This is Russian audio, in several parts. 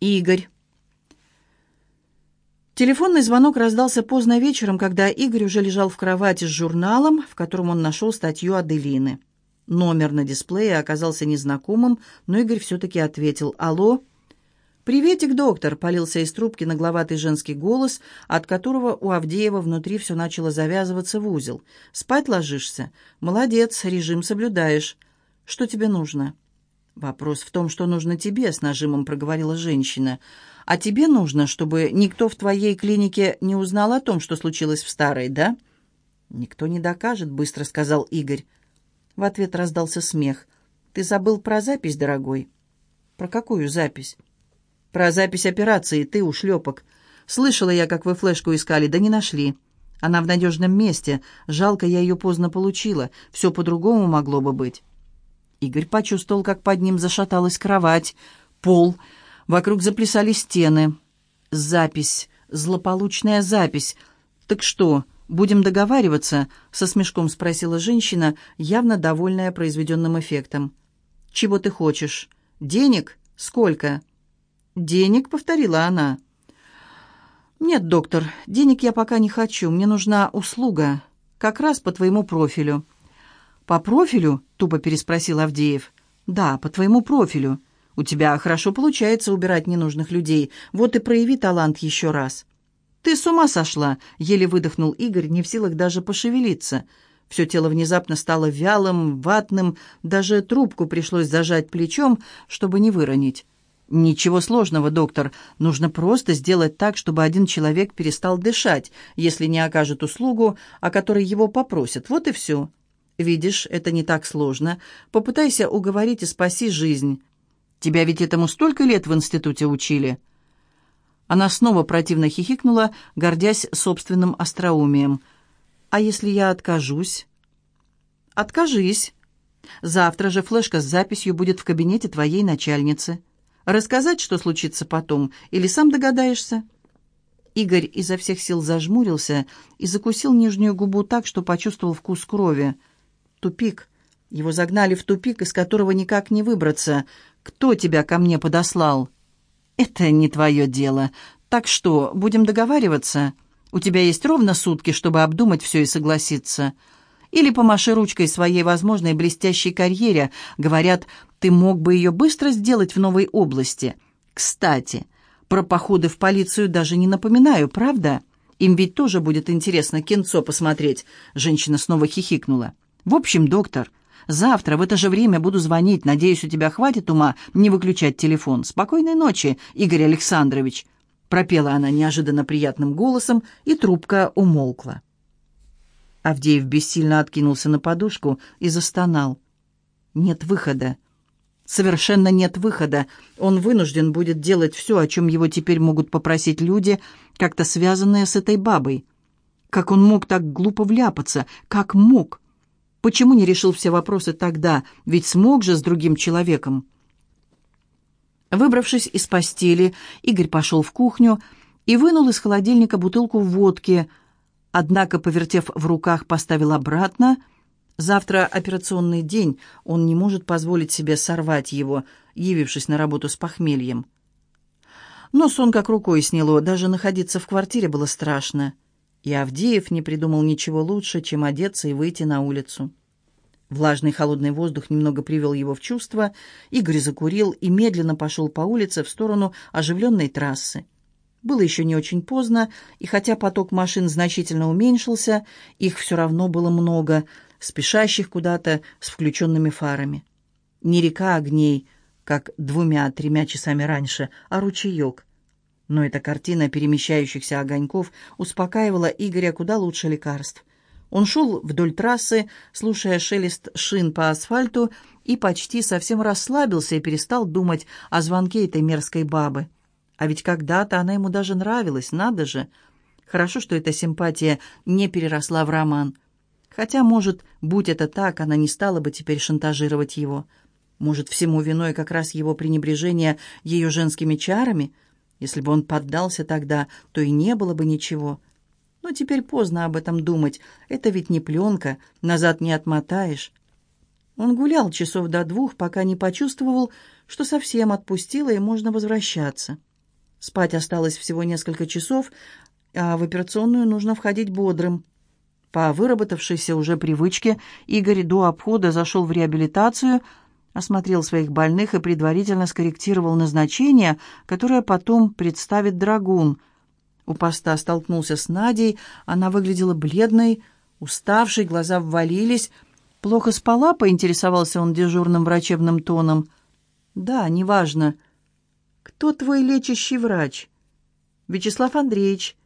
Игорь. Телефонный звонок раздался поздно вечером, когда Игорь уже лежал в кровати с журналом, в котором он нашел статью Аделины. Номер на дисплее оказался незнакомым, но Игорь все-таки ответил «Алло?» «Приветик, доктор!» — полился из трубки нагловатый женский голос, от которого у Авдеева внутри все начало завязываться в узел. «Спать ложишься? Молодец, режим соблюдаешь. Что тебе нужно?» «Вопрос в том, что нужно тебе», — с нажимом проговорила женщина. «А тебе нужно, чтобы никто в твоей клинике не узнал о том, что случилось в старой, да?» «Никто не докажет», — быстро сказал Игорь. В ответ раздался смех. «Ты забыл про запись, дорогой?» «Про какую запись?» «Про запись операции, ты, ушлепок. Слышала я, как вы флешку искали, да не нашли. Она в надежном месте. Жалко, я ее поздно получила. Все по-другому могло бы быть». Игорь почувствовал, как под ним зашаталась кровать, пол, вокруг заплясали стены. Запись, злополучная запись. «Так что, будем договариваться?» — со смешком спросила женщина, явно довольная произведенным эффектом. «Чего ты хочешь? Денег? Сколько?» «Денег?» — повторила она. «Нет, доктор, денег я пока не хочу. Мне нужна услуга, как раз по твоему профилю». «По профилю?» — тупо переспросил Авдеев. «Да, по твоему профилю. У тебя хорошо получается убирать ненужных людей. Вот и прояви талант еще раз». «Ты с ума сошла!» — еле выдохнул Игорь, не в силах даже пошевелиться. Все тело внезапно стало вялым, ватным, даже трубку пришлось зажать плечом, чтобы не выронить. «Ничего сложного, доктор. Нужно просто сделать так, чтобы один человек перестал дышать, если не окажет услугу, о которой его попросят. Вот и все». Видишь, это не так сложно. Попытайся уговорить и спаси жизнь. Тебя ведь этому столько лет в институте учили». Она снова противно хихикнула, гордясь собственным остроумием. «А если я откажусь?» «Откажись. Завтра же флешка с записью будет в кабинете твоей начальницы. Рассказать, что случится потом, или сам догадаешься?» Игорь изо всех сил зажмурился и закусил нижнюю губу так, что почувствовал вкус крови. Тупик. Его загнали в тупик, из которого никак не выбраться. Кто тебя ко мне подослал? Это не твое дело. Так что, будем договариваться? У тебя есть ровно сутки, чтобы обдумать все и согласиться. Или помаши ручкой своей возможной блестящей карьере. Говорят, ты мог бы ее быстро сделать в новой области. Кстати, про походы в полицию даже не напоминаю, правда? Им ведь тоже будет интересно кинцо посмотреть. Женщина снова хихикнула. В общем, доктор, завтра в это же время буду звонить. Надеюсь, у тебя хватит ума не выключать телефон. Спокойной ночи, Игорь Александрович. Пропела она неожиданно приятным голосом, и трубка умолкла. Авдеев бессильно откинулся на подушку и застонал. Нет выхода. Совершенно нет выхода. Он вынужден будет делать все, о чем его теперь могут попросить люди, как-то связанные с этой бабой. Как он мог так глупо вляпаться? Как мог? Почему не решил все вопросы тогда? Ведь смог же с другим человеком. Выбравшись из постели, Игорь пошел в кухню и вынул из холодильника бутылку водки, однако, повертев в руках, поставил обратно. Завтра операционный день, он не может позволить себе сорвать его, явившись на работу с похмельем. Но сон как рукой сняло, даже находиться в квартире было страшно и Авдеев не придумал ничего лучше, чем одеться и выйти на улицу. Влажный холодный воздух немного привел его в чувство. Игорь закурил и медленно пошел по улице в сторону оживленной трассы. Было еще не очень поздно, и хотя поток машин значительно уменьшился, их все равно было много, спешащих куда-то с включенными фарами. Не река огней, как двумя-тремя часами раньше, а ручеек. Но эта картина перемещающихся огоньков успокаивала Игоря куда лучше лекарств. Он шел вдоль трассы, слушая шелест шин по асфальту, и почти совсем расслабился и перестал думать о звонке этой мерзкой бабы. А ведь когда-то она ему даже нравилась, надо же. Хорошо, что эта симпатия не переросла в роман. Хотя, может, будь это так, она не стала бы теперь шантажировать его. Может, всему виной как раз его пренебрежение ее женскими чарами — если бы он поддался тогда, то и не было бы ничего. Но теперь поздно об этом думать. Это ведь не пленка, назад не отмотаешь. Он гулял часов до двух, пока не почувствовал, что совсем отпустило и можно возвращаться. Спать осталось всего несколько часов, а в операционную нужно входить бодрым. По выработавшейся уже привычке Игорь до обхода зашел в реабилитацию, осмотрел своих больных и предварительно скорректировал назначение, которое потом представит Драгун. У поста столкнулся с Надей, она выглядела бледной, уставшей, глаза ввалились. «Плохо спала?» — поинтересовался он дежурным врачебным тоном. «Да, неважно. Кто твой лечащий врач?» «Вячеслав Андреевич».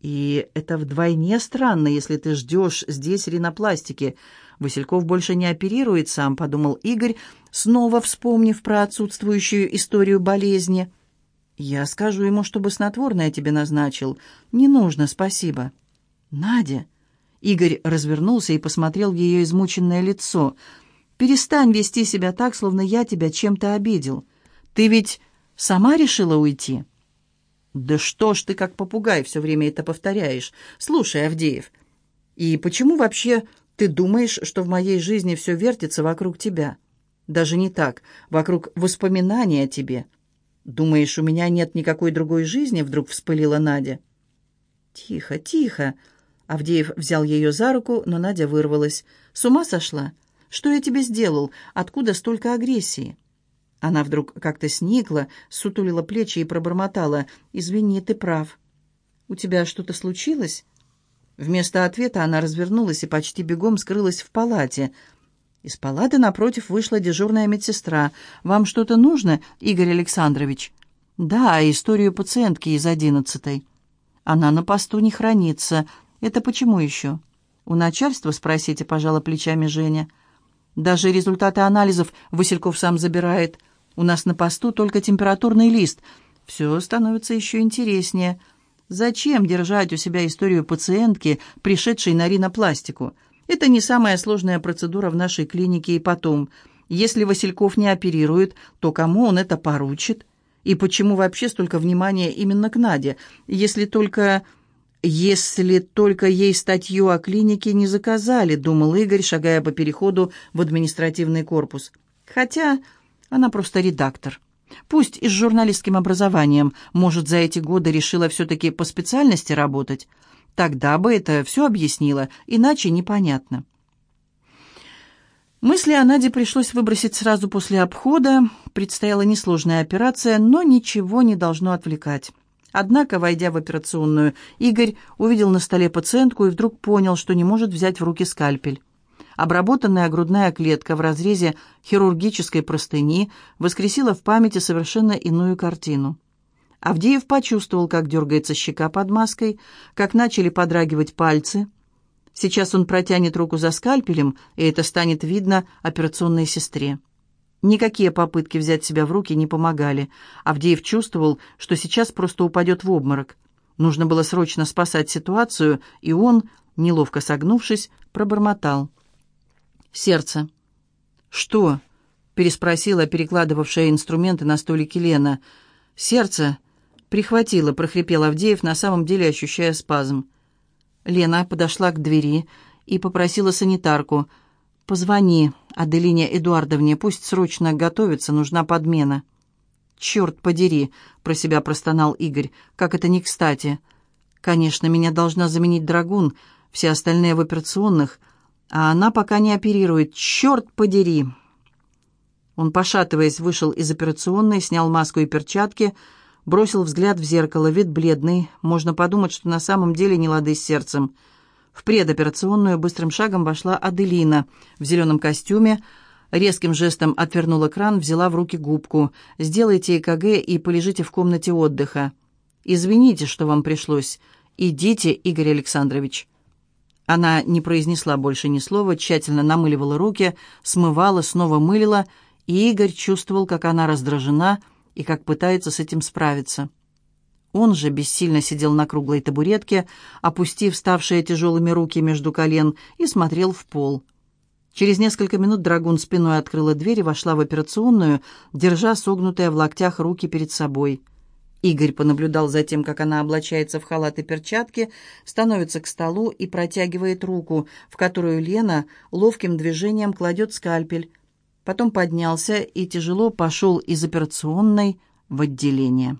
И это вдвойне странно, если ты ждешь здесь ринопластики. Васильков больше не оперирует сам, подумал Игорь, снова вспомнив про отсутствующую историю болезни. Я скажу ему, чтобы снотворное тебе назначил. Не нужно, спасибо. Надя. Игорь развернулся и посмотрел в ее измученное лицо. Перестань вести себя так, словно я тебя чем-то обидел. Ты ведь сама решила уйти. «Да что ж ты как попугай все время это повторяешь? Слушай, Авдеев, и почему вообще ты думаешь, что в моей жизни все вертится вокруг тебя? Даже не так, вокруг воспоминаний о тебе. Думаешь, у меня нет никакой другой жизни?» Вдруг вспылила Надя. «Тихо, тихо!» Авдеев взял ее за руку, но Надя вырвалась. «С ума сошла? Что я тебе сделал? Откуда столько агрессии?» Она вдруг как-то сникла, сутулила плечи и пробормотала. «Извини, ты прав. У тебя что-то случилось?» Вместо ответа она развернулась и почти бегом скрылась в палате. Из палаты напротив вышла дежурная медсестра. «Вам что-то нужно, Игорь Александрович?» «Да, историю пациентки из одиннадцатой». «Она на посту не хранится. Это почему еще?» «У начальства спросите», — пожала плечами Женя. «Даже результаты анализов Васильков сам забирает». У нас на посту только температурный лист. Все становится еще интереснее. Зачем держать у себя историю пациентки, пришедшей на ринопластику? Это не самая сложная процедура в нашей клинике и потом. Если Васильков не оперирует, то кому он это поручит? И почему вообще столько внимания именно к Наде? Если только... «Если только ей статью о клинике не заказали», — думал Игорь, шагая по переходу в административный корпус. «Хотя она просто редактор. Пусть и с журналистским образованием, может, за эти годы решила все-таки по специальности работать. Тогда бы это все объяснило, иначе непонятно. Мысли о Наде пришлось выбросить сразу после обхода. Предстояла несложная операция, но ничего не должно отвлекать. Однако, войдя в операционную, Игорь увидел на столе пациентку и вдруг понял, что не может взять в руки скальпель. Обработанная грудная клетка в разрезе хирургической простыни воскресила в памяти совершенно иную картину. Авдеев почувствовал, как дергается щека под маской, как начали подрагивать пальцы. Сейчас он протянет руку за скальпелем, и это станет видно операционной сестре. Никакие попытки взять себя в руки не помогали. Авдеев чувствовал, что сейчас просто упадет в обморок. Нужно было срочно спасать ситуацию, и он, неловко согнувшись, пробормотал – сердце. «Что?» — переспросила перекладывавшая инструменты на столике Лена. «Сердце?» — прихватило, прохрипел Авдеев, на самом деле ощущая спазм. Лена подошла к двери и попросила санитарку. «Позвони Аделине Эдуардовне, пусть срочно готовится, нужна подмена». «Черт подери!» — про себя простонал Игорь. «Как это не кстати!» «Конечно, меня должна заменить Драгун, все остальные в операционных, а она пока не оперирует. Черт подери!» Он, пошатываясь, вышел из операционной, снял маску и перчатки, бросил взгляд в зеркало, вид бледный. Можно подумать, что на самом деле не лады с сердцем. В предоперационную быстрым шагом вошла Аделина в зеленом костюме, резким жестом отвернула кран, взяла в руки губку. «Сделайте ЭКГ и полежите в комнате отдыха». «Извините, что вам пришлось. Идите, Игорь Александрович». Она не произнесла больше ни слова, тщательно намыливала руки, смывала, снова мылила, и Игорь чувствовал, как она раздражена и как пытается с этим справиться. Он же бессильно сидел на круглой табуретке, опустив ставшие тяжелыми руки между колен, и смотрел в пол. Через несколько минут Драгун спиной открыла дверь и вошла в операционную, держа согнутые в локтях руки перед собой. Игорь понаблюдал за тем, как она облачается в халат и перчатки, становится к столу и протягивает руку, в которую Лена ловким движением кладет скальпель. Потом поднялся и тяжело пошел из операционной в отделение.